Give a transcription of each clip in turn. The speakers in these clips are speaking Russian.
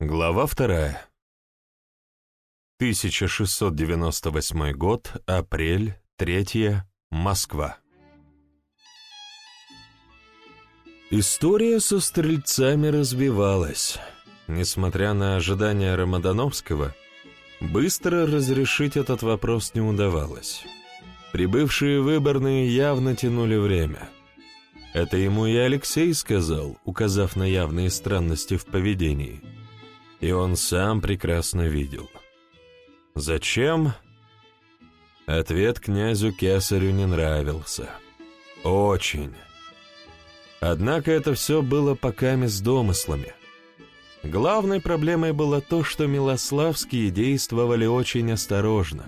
Глава вторая. 1698 год, апрель, 3 Москва. История со стрельцами развивалась. Несмотря на ожидания Рамадановского, быстро разрешить этот вопрос не удавалось. Прибывшие выборные явно тянули время. Это ему и Алексей сказал, указав на явные странности в поведении – и он сам прекрасно видел. Зачем? Ответ князю Кесарю не нравился. Очень. Однако это все было поками с домыслами. Главной проблемой было то, что Милославские действовали очень осторожно,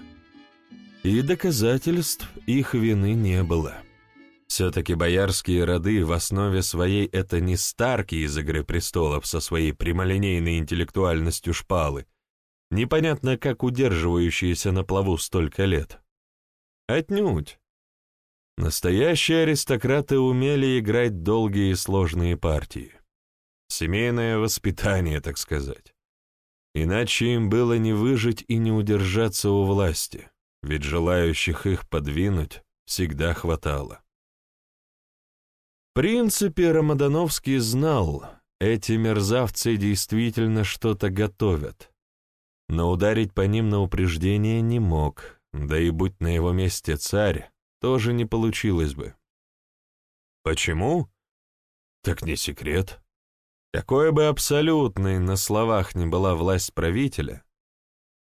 и доказательств их вины не было. Все-таки боярские роды в основе своей это не старки из «Игры престолов» со своей прямолинейной интеллектуальностью шпалы, непонятно как удерживающиеся на плаву столько лет. Отнюдь. Настоящие аристократы умели играть долгие и сложные партии. Семейное воспитание, так сказать. Иначе им было не выжить и не удержаться у власти, ведь желающих их подвинуть всегда хватало. Принципе, Рамадановский знал, эти мерзавцы действительно что-то готовят. Но ударить по ним на упреждение не мог, да и будь на его месте царь, тоже не получилось бы. Почему? Так не секрет. Какой бы абсолютной на словах ни была власть правителя,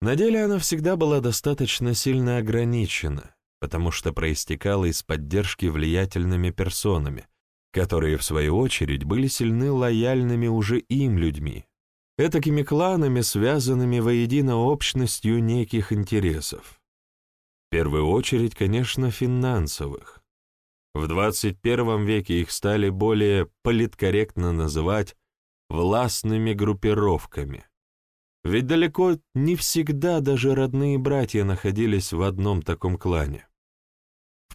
на деле она всегда была достаточно сильно ограничена, потому что проистекала из поддержки влиятельными персонами, которые, в свою очередь, были сильны лояльными уже им людьми, этакими кланами, связанными воедино общностью неких интересов. В первую очередь, конечно, финансовых. В 21 веке их стали более политкорректно называть властными группировками. Ведь далеко не всегда даже родные братья находились в одном таком клане.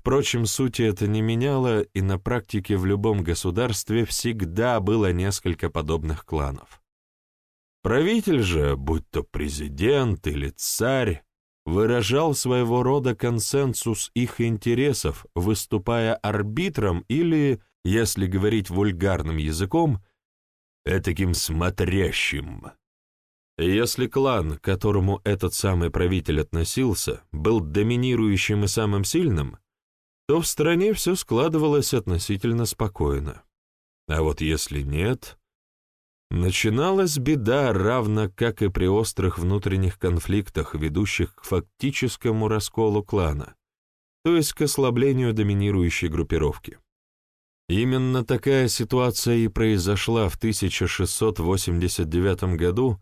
Впрочем, сути это не меняло, и на практике в любом государстве всегда было несколько подобных кланов. Правитель же, будь то президент или царь, выражал своего рода консенсус их интересов, выступая арбитром или, если говорить вульгарным языком, этаким смотрящим. если клан, к которому этот самый правитель относился, был доминирующим и самым сильным, то в стране все складывалось относительно спокойно. А вот если нет, начиналась беда, равно как и при острых внутренних конфликтах, ведущих к фактическому расколу клана, то есть к ослаблению доминирующей группировки. Именно такая ситуация и произошла в 1689 году,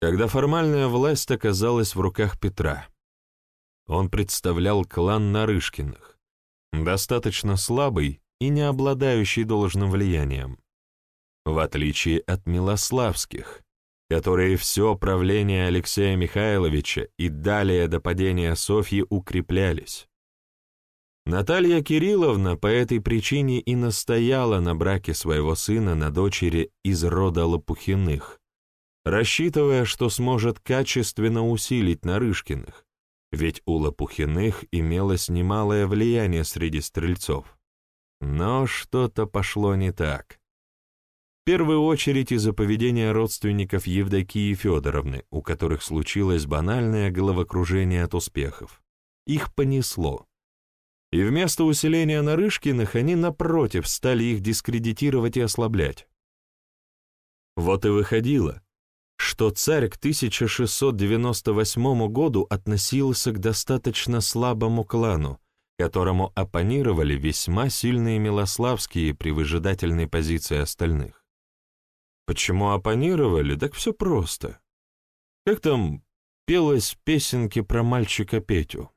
когда формальная власть оказалась в руках Петра. Он представлял клан Нарышкиных, достаточно слабый и не обладающий должным влиянием, в отличие от Милославских, которые все правление Алексея Михайловича и далее до падения Софьи укреплялись. Наталья Кирилловна по этой причине и настояла на браке своего сына на дочери из рода Лопухиных, рассчитывая, что сможет качественно усилить Нарышкиных, ведь у Лопухиных имелось немалое влияние среди стрельцов. Но что-то пошло не так. В первую очередь из-за поведения родственников Евдокии Федоровны, у которых случилось банальное головокружение от успехов. Их понесло. И вместо усиления Нарышкиных они, напротив, стали их дискредитировать и ослаблять. Вот и выходило, что царь к 1698 году относился к достаточно слабому клану, которому оппонировали весьма сильные милославские при выжидательной позиции остальных. Почему оппонировали? Так все просто. Как там пелось песенки про мальчика Петю?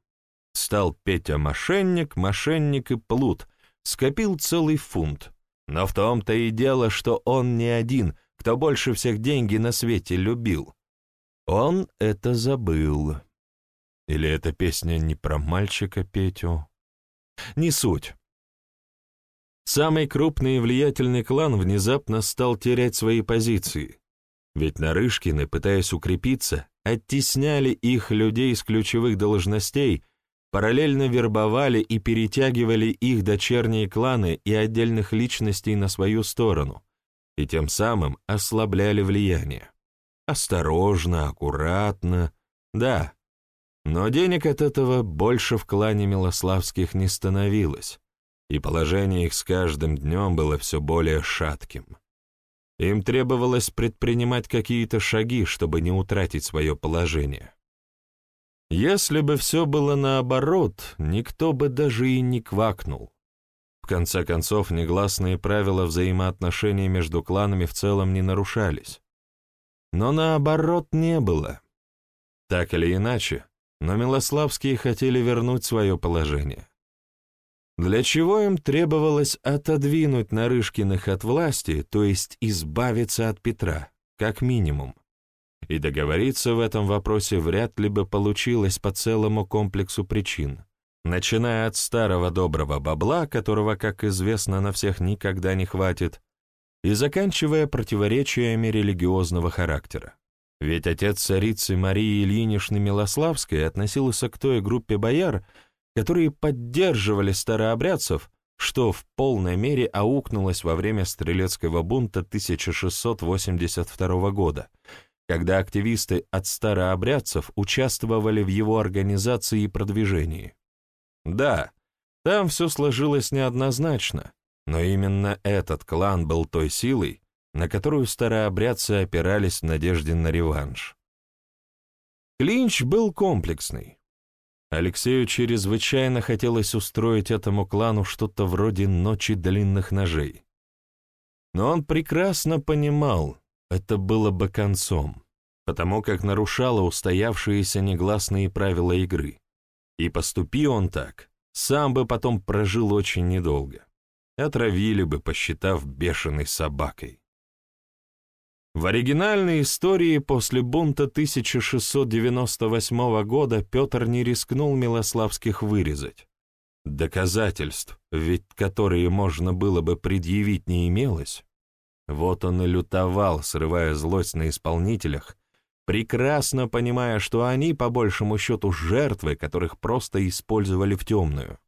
Стал Петя мошенник, мошенник и плут, скопил целый фунт. Но в том-то и дело, что он не один — кто больше всех деньги на свете любил. Он это забыл. Или эта песня не про мальчика Петю? Не суть. Самый крупный и влиятельный клан внезапно стал терять свои позиции. Ведь Нарышкины, пытаясь укрепиться, оттесняли их людей с ключевых должностей, параллельно вербовали и перетягивали их дочерние кланы и отдельных личностей на свою сторону, и тем самым ослабляли влияние. Осторожно, аккуратно, да, но денег от этого больше в клане Милославских не становилось, и положение их с каждым днем было все более шатким. Им требовалось предпринимать какие-то шаги, чтобы не утратить свое положение. Если бы все было наоборот, никто бы даже и не квакнул. В конце концов, негласные правила взаимоотношений между кланами в целом не нарушались. Но наоборот не было. Так или иначе, но Милославские хотели вернуть свое положение. Для чего им требовалось отодвинуть Нарышкиных от власти, то есть избавиться от Петра, как минимум. И договориться в этом вопросе вряд ли бы получилось по целому комплексу причин, начиная от старого доброго бабла, которого, как известно, на всех никогда не хватит, и заканчивая противоречиями религиозного характера. Ведь отец царицы Марии Ильиничны Милославской относился к той группе бояр, которые поддерживали старообрядцев, что в полной мере аукнулось во время стрелецкого бунта 1682 года, когда активисты от старообрядцев участвовали в его организации и продвижении. Да, там все сложилось неоднозначно, но именно этот клан был той силой, на которую старообрядцы опирались в надежде на реванш. Клинч был комплексный. Алексею чрезвычайно хотелось устроить этому клану что-то вроде «Ночи длинных ножей». Но он прекрасно понимал, это было бы концом, потому как нарушало устоявшиеся негласные правила игры. И поступи он так, сам бы потом прожил очень недолго. Отравили бы, посчитав бешеной собакой. В оригинальной истории после бунта 1698 года Петр не рискнул Милославских вырезать. Доказательств, ведь которые можно было бы предъявить, не имелось. Вот он и лютовал, срывая злость на исполнителях, прекрасно понимая, что они, по большему счету, жертвы, которых просто использовали в темную.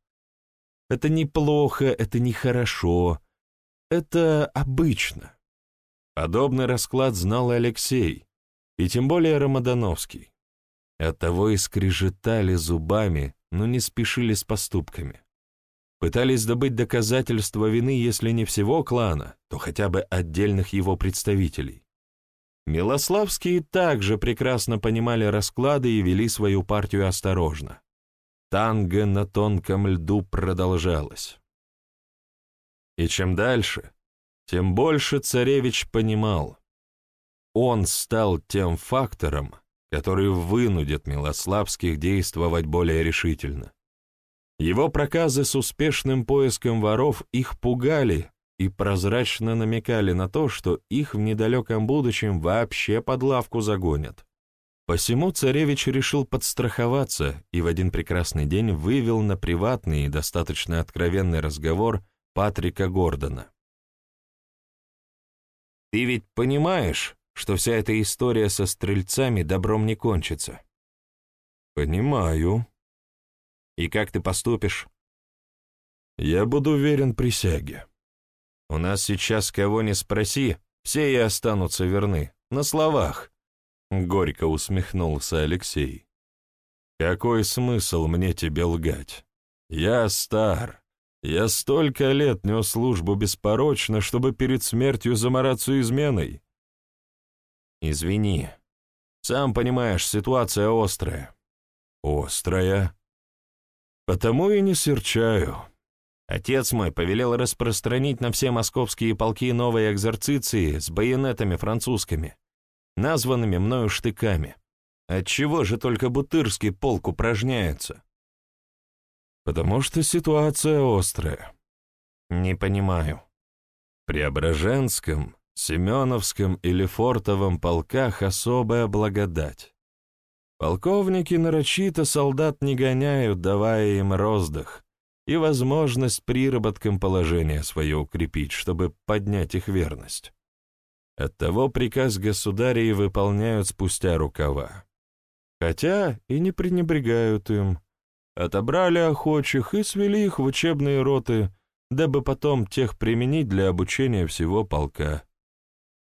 Это неплохо, это нехорошо, это обычно. Подобный расклад знал Алексей, и тем более Рамадановский. Оттого и скрежетали зубами, но не спешили с поступками. Пытались добыть доказательства вины, если не всего клана, то хотя бы отдельных его представителей. Милославские также прекрасно понимали расклады и вели свою партию осторожно. Танго на тонком льду продолжалось. И чем дальше, тем больше царевич понимал. Он стал тем фактором, который вынудит Милославских действовать более решительно. Его проказы с успешным поиском воров их пугали и прозрачно намекали на то, что их в недалеком будущем вообще под лавку загонят. Посему царевич решил подстраховаться и в один прекрасный день вывел на приватный и достаточно откровенный разговор Патрика Гордона. Ты ведь понимаешь, что вся эта история со стрельцами добром не кончится? Понимаю. И как ты поступишь? Я буду уверен присяге. У нас сейчас кого не спроси, все и останутся верны, на словах. Горько усмехнулся Алексей. Какой смысл мне тебе лгать? Я стар, я столько лет нес службу беспорочно, чтобы перед смертью замораться изменой. Извини. Сам понимаешь, ситуация острая. Острая? Потому и не серчаю. Отец мой повелел распространить на все московские полки новые экзорциции с байонетами французскими, названными мною штыками. Отчего же только Бутырский полк упражняется? Потому что ситуация острая. Не понимаю. Преображенском, Семеновском или Фортовом полках особая благодать. Полковники нарочито солдат не гоняют, давая им роздых и возможность приработком положения свое укрепить, чтобы поднять их верность. Оттого приказ государя и выполняют спустя рукава. Хотя и не пренебрегают им. Отобрали охочих и свели их в учебные роты, дабы потом тех применить для обучения всего полка.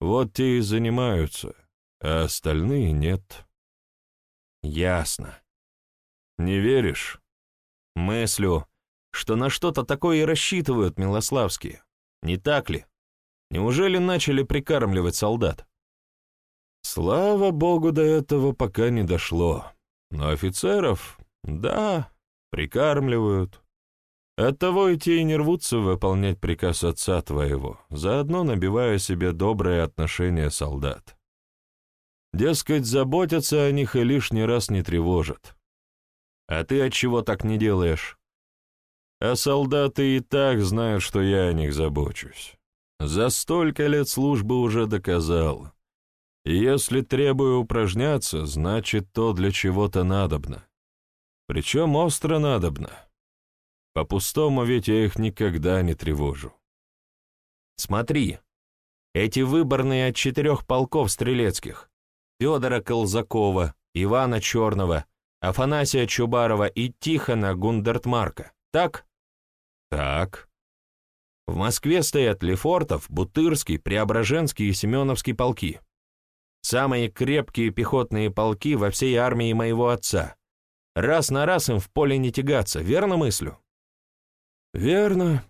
Вот те и занимаются, а остальные нет. Ясно. Не веришь? Мыслю, что на что-то такое и рассчитывают милославские. Не так ли? Неужели начали прикармливать солдат? Слава богу, до этого пока не дошло. Но офицеров, да, прикармливают. Оттого и те и не рвутся выполнять приказ отца твоего, заодно набивая себе доброе отношение солдат. Дескать, заботятся о них и лишний раз не тревожат. А ты от чего так не делаешь? А солдаты и так знают, что я о них забочусь. За столько лет службы уже доказал. И если требую упражняться, значит, то для чего-то надобно. Причем остро надобно. По-пустому ведь я их никогда не тревожу. Смотри, эти выборные от четырех полков стрелецких, Федора Колзакова, Ивана Черного, Афанасия Чубарова и Тихона Гундертмарка, так? Так. В Москве стоят Лефортов, Бутырский, Преображенский и Семеновский полки. Самые крепкие пехотные полки во всей армии моего отца. Раз на раз им в поле не тягаться, верно мыслю? Верно.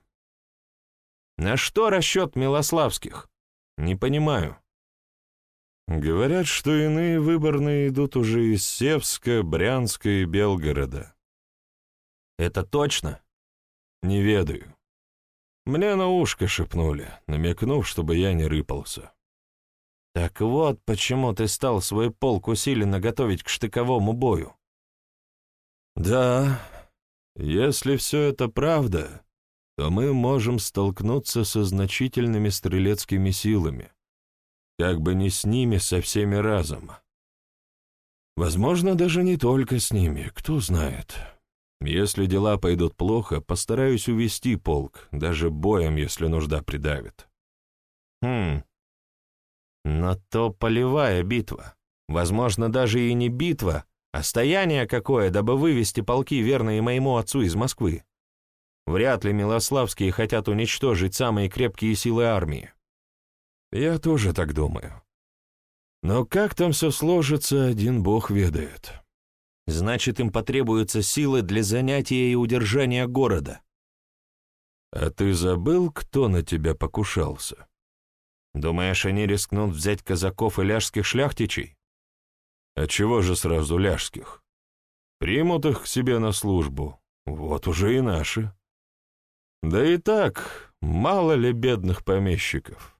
На что расчет Милославских? Не понимаю. Говорят, что иные выборные идут уже из Севска, Брянска и Белгорода. Это точно? Не ведаю. Мне на ушко шепнули, намекнув, чтобы я не рыпался. Так вот, почему ты стал свой полк усиленно готовить к штыковому бою. Да, если все это правда, то мы можем столкнуться со значительными стрелецкими силами, как бы не с ними, со всеми разом. Возможно, даже не только с ними, кто знает. Если дела пойдут плохо, постараюсь увести полк, даже боем, если нужда придавит. Хм, но то полевая битва. Возможно, даже и не битва, а стояние какое, дабы вывести полки, верные моему отцу из Москвы. Вряд ли Милославские хотят уничтожить самые крепкие силы армии. Я тоже так думаю. Но как там все сложится, один бог ведает. Значит, им потребуются силы для занятия и удержания города. А ты забыл, кто на тебя покушался? Думаешь, они рискнут взять казаков и ляжских шляхтичей? А чего же сразу ляжских? Примут их к себе на службу. Вот уже и наши. Да и так, мало ли бедных помещиков.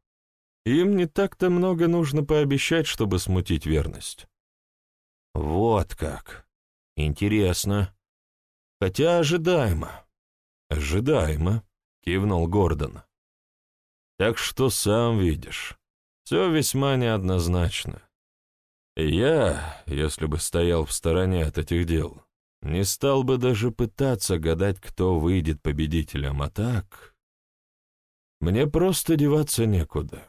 Им не так-то много нужно пообещать, чтобы смутить верность. Вот как. Интересно. Хотя ожидаемо. Ожидаемо, кивнул Гордон. Так что сам видишь, все весьма неоднозначно. Я, если бы стоял в стороне от этих дел, не стал бы даже пытаться гадать, кто выйдет победителем, а так... Мне просто деваться некуда.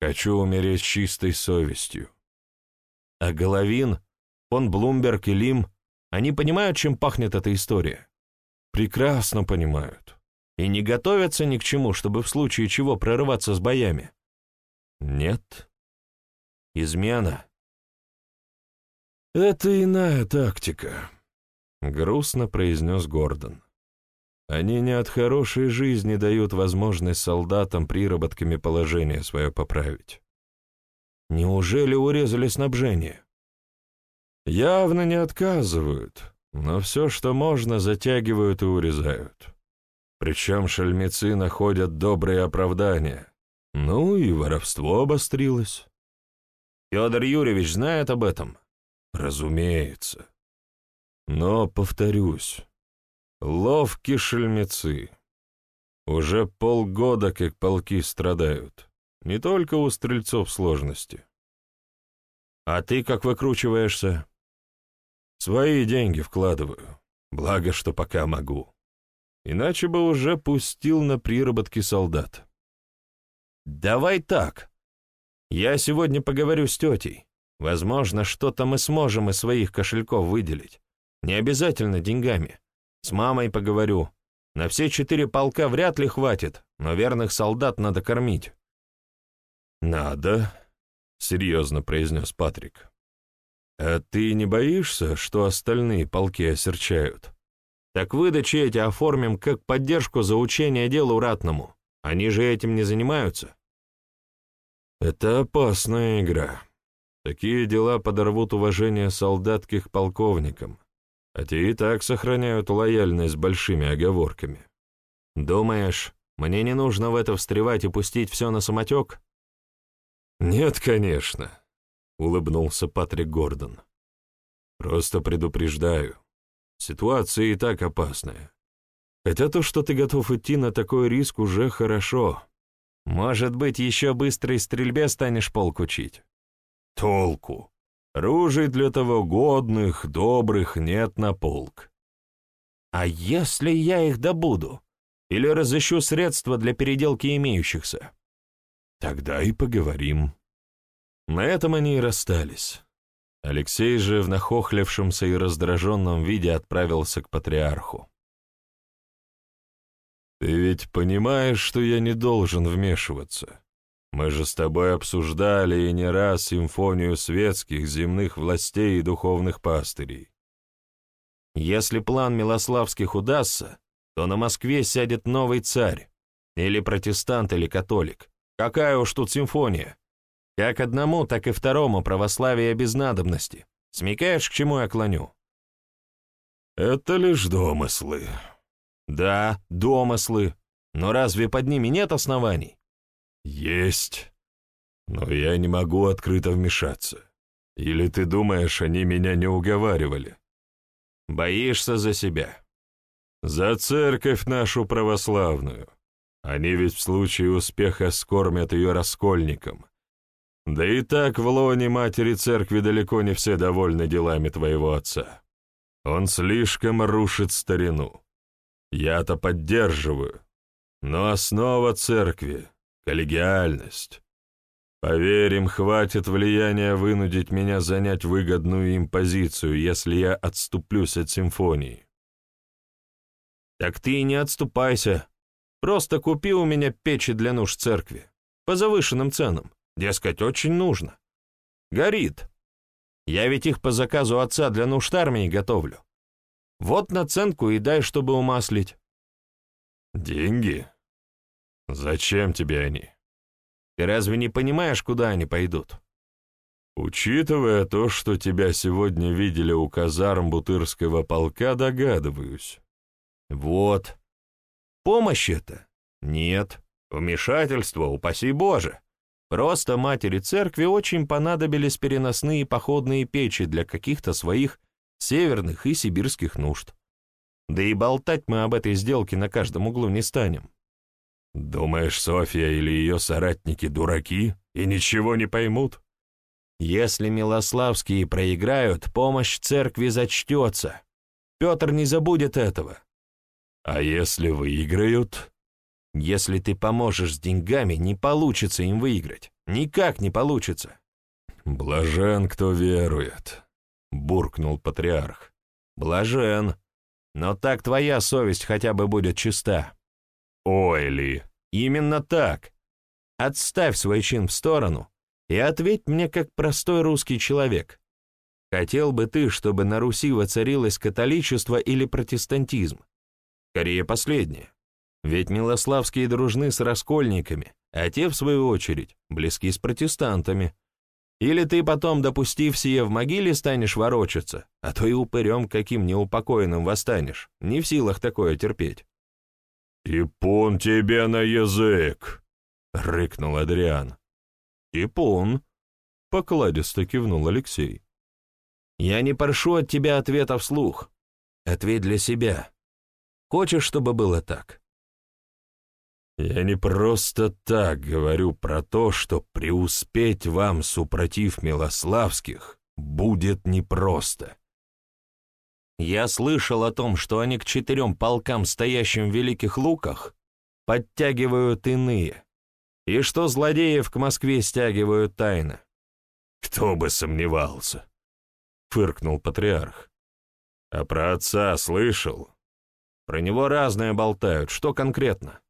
Хочу умереть с чистой совестью. А Головин, фон Блумберг и Лим, они понимают, чем пахнет эта история? Прекрасно понимают и не готовятся ни к чему, чтобы в случае чего прорываться с боями? Нет. Измена. Это иная тактика, грустно произнес Гордон. Они не от хорошей жизни дают возможность солдатам приработками положение свое поправить. Неужели урезали снабжение? Явно не отказывают, но все, что можно, затягивают и урезают. Причем шельмецы находят добрые оправдания. Ну и воровство обострилось. Федор Юрьевич знает об этом? Разумеется. Но, повторюсь, ловкие шельмецы. Уже полгода как полки страдают. Не только у стрельцов сложности. А ты как выкручиваешься? Свои деньги вкладываю. Благо, что пока могу иначе бы уже пустил на приработки солдат. «Давай так. Я сегодня поговорю с тетей. Возможно, что-то мы сможем из своих кошельков выделить. Не обязательно деньгами. С мамой поговорю. На все четыре полка вряд ли хватит, но верных солдат надо кормить». «Надо», — серьезно произнес Патрик. «А ты не боишься, что остальные полки осерчают? Так выдачи эти оформим как поддержку за учение делу ратному. Они же этим не занимаются». «Это опасная игра. Такие дела подорвут уважение солдат к полковникам, а те и так сохраняют лояльность большими оговорками. Думаешь, мне не нужно в это встревать и пустить все на самотек?» «Нет, конечно», — улыбнулся Патрик Гордон. «Просто предупреждаю. Ситуация и так опасная. Хотя то, что ты готов идти на такой риск, уже хорошо. Может быть, еще быстрой стрельбе станешь полк учить?» «Толку. Ружей для того годных, добрых нет на полк». «А если я их добуду? Или разыщу средства для переделки имеющихся?» Тогда и поговорим. На этом они и расстались. Алексей же в нахохлившемся и раздраженном виде отправился к патриарху. «Ты ведь понимаешь, что я не должен вмешиваться? Мы же с тобой обсуждали и не раз симфонию светских, земных властей и духовных пастырей. Если план Милославских удастся, то на Москве сядет новый царь, или протестант, или католик. Какая уж тут симфония. Как одному, так и второму православие без надобности. Смекаешь, к чему я клоню? Это лишь домыслы. Да, домыслы. Но разве под ними нет оснований? Есть. Но я не могу открыто вмешаться. Или ты думаешь, они меня не уговаривали? Боишься за себя. За церковь нашу православную. Они ведь в случае успеха скормят ее раскольникам. Да и так в лоне матери церкви далеко не все довольны делами твоего отца. Он слишком рушит старину. Я-то поддерживаю. Но основа церкви — коллегиальность. Поверим, хватит влияния вынудить меня занять выгодную им позицию, если я отступлюсь от симфонии. Так ты и не отступайся, Просто купи у меня печи для нужд церкви. По завышенным ценам. Дескать, очень нужно. Горит. Я ведь их по заказу отца для нужд армии готовлю. Вот наценку и дай, чтобы умаслить. Деньги? Зачем тебе они? Ты разве не понимаешь, куда они пойдут? Учитывая то, что тебя сегодня видели у казарм Бутырского полка, догадываюсь. Вот. Помощь это? Нет. Вмешательство, упаси Боже. Просто матери церкви очень понадобились переносные походные печи для каких-то своих северных и сибирских нужд. Да и болтать мы об этой сделке на каждом углу не станем. Думаешь, Софья или ее соратники дураки и ничего не поймут? Если Милославские проиграют, помощь церкви зачтется. Петр не забудет этого. А если выиграют? Если ты поможешь с деньгами, не получится им выиграть. Никак не получится. Блажен, кто верует, буркнул патриарх. Блажен. Но так твоя совесть хотя бы будет чиста. Ой ли, именно так. Отставь свой чин в сторону и ответь мне как простой русский человек. Хотел бы ты, чтобы на Руси воцарилось католичество или протестантизм? Скорее, последнее. Ведь Милославские дружны с раскольниками, а те, в свою очередь, близки с протестантами. Или ты потом, допустив сие, в могиле станешь ворочаться, а то и упырем каким неупокоенным восстанешь, не в силах такое терпеть. «Типун тебе на язык!» — рыкнул Адриан. «Типун!» — покладисто кивнул Алексей. «Я не прошу от тебя ответа вслух. Ответь для себя. Хочешь, чтобы было так?» «Я не просто так говорю про то, что преуспеть вам, супротив Милославских, будет непросто». Я слышал о том, что они к четырем полкам, стоящим в Великих Луках, подтягивают иные. и что злодеев к Москве стягивают тайно. «Кто бы сомневался!» — фыркнул патриарх. «А про отца слышал? Про него разное болтают. Что конкретно?»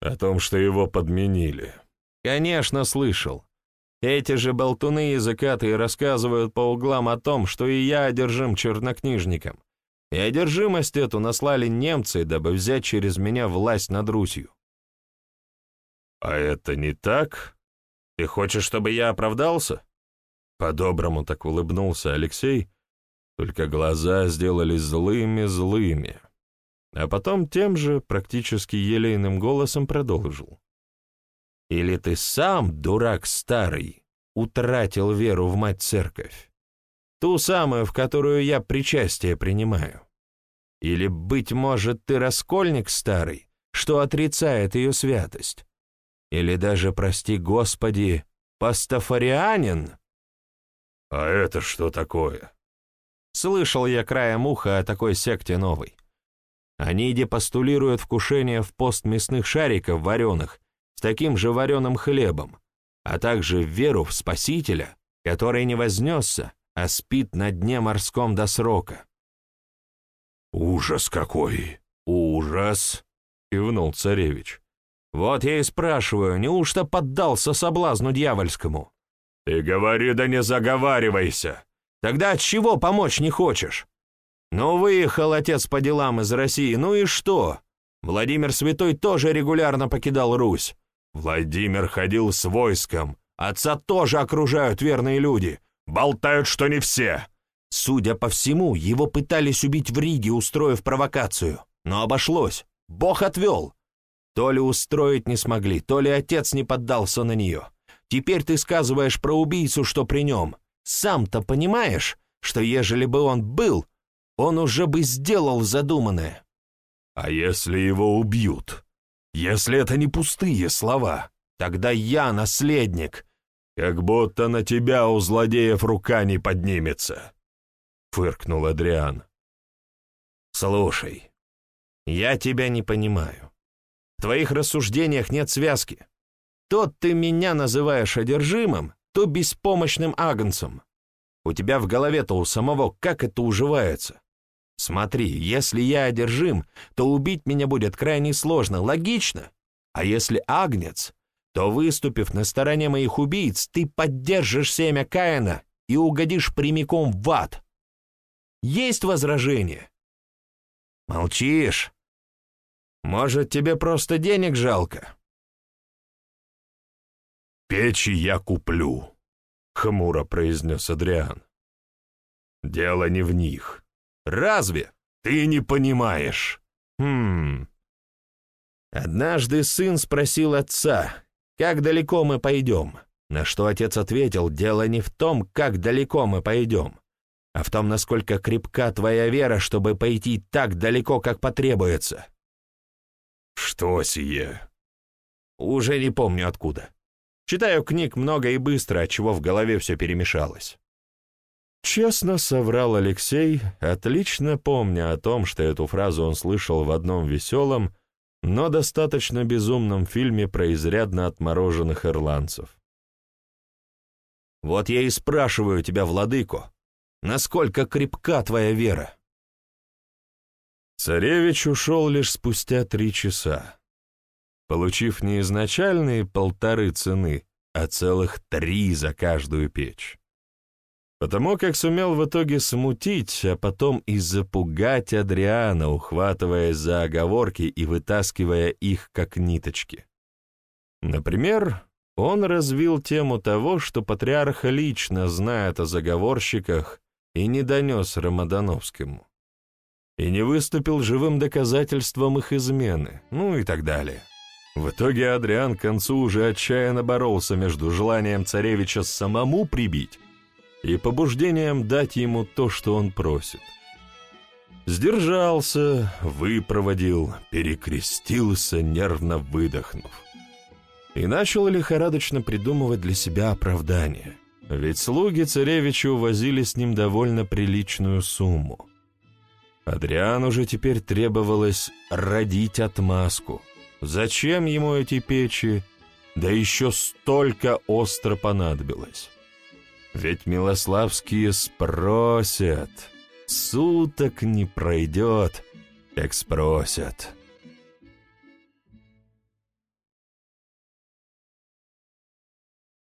«О том, что его подменили». «Конечно, слышал. Эти же болтуны языкатые рассказывают по углам о том, что и я одержим чернокнижником. И одержимость эту наслали немцы, дабы взять через меня власть над Русью. «А это не так? Ты хочешь, чтобы я оправдался?» По-доброму так улыбнулся Алексей, только глаза сделались злыми-злыми. А потом тем же, практически елейным голосом продолжил. Или ты сам, дурак старый, утратил веру в мать-церковь? Ту самую, в которую я причастие принимаю? Или, быть может, ты раскольник старый, что отрицает ее святость? Или даже, прости Господи, пастафарианин? А это что такое? Слышал я краем уха о такой секте новой. Они депостулируют вкушение в пост мясных шариков вареных с таким же вареным хлебом, а также веру в Спасителя, который не вознесся, а спит на дне морском до срока. «Ужас какой! Ужас!» — кивнул царевич. «Вот я и спрашиваю, неужто поддался соблазну дьявольскому?» «Ты говори, да не заговаривайся!» «Тогда от чего помочь не хочешь?» «Ну, выехал отец по делам из России, ну и что? Владимир Святой тоже регулярно покидал Русь. Владимир ходил с войском. Отца тоже окружают верные люди. Болтают, что не все. Судя по всему, его пытались убить в Риге, устроив провокацию. Но обошлось. Бог отвел. То ли устроить не смогли, то ли отец не поддался на нее. Теперь ты сказываешь про убийцу, что при нем. Сам-то понимаешь, что ежели бы он был, он уже бы сделал задуманное. А если его убьют? Если это не пустые слова, тогда я наследник. Как будто на тебя у злодеев рука не поднимется, — фыркнул Адриан. Слушай, я тебя не понимаю. В твоих рассуждениях нет связки. То ты меня называешь одержимым, то беспомощным агнцем. У тебя в голове-то у самого как это уживается? Смотри, если я одержим, то убить меня будет крайне сложно, логично. А если агнец, то, выступив на стороне моих убийц, ты поддержишь семя Каина и угодишь прямиком в ад. Есть возражение? Молчишь? Может, тебе просто денег жалко? «Печи я куплю», — хмуро произнес Адриан. «Дело не в них. Разве? Ты не понимаешь. Хм. Однажды сын спросил отца, как далеко мы пойдем, на что отец ответил, дело не в том, как далеко мы пойдем, а в том, насколько крепка твоя вера, чтобы пойти так далеко, как потребуется. Что сие? Уже не помню откуда. Читаю книг много и быстро, отчего в голове все перемешалось. Честно соврал Алексей, отлично помня о том, что эту фразу он слышал в одном веселом, но достаточно безумном фильме про изрядно отмороженных ирландцев. «Вот я и спрашиваю тебя, владыко, насколько крепка твоя вера?» Царевич ушел лишь спустя три часа, получив не изначальные полторы цены, а целых три за каждую печь потому как сумел в итоге смутить, а потом и запугать Адриана, ухватывая за оговорки и вытаскивая их как ниточки. Например, он развил тему того, что патриарх лично знает о заговорщиках и не донес Рамадановскому, и не выступил живым доказательством их измены, ну и так далее. В итоге Адриан к концу уже отчаянно боролся между желанием царевича самому прибить и побуждением дать ему то, что он просит. Сдержался, выпроводил, перекрестился, нервно выдохнув. И начал лихорадочно придумывать для себя оправдание, ведь слуги царевича увозили с ним довольно приличную сумму. Адриану же теперь требовалось родить отмазку. Зачем ему эти печи? да еще столько остро понадобилось. Ведь Милославские спросят, суток не пройдет, как спросят.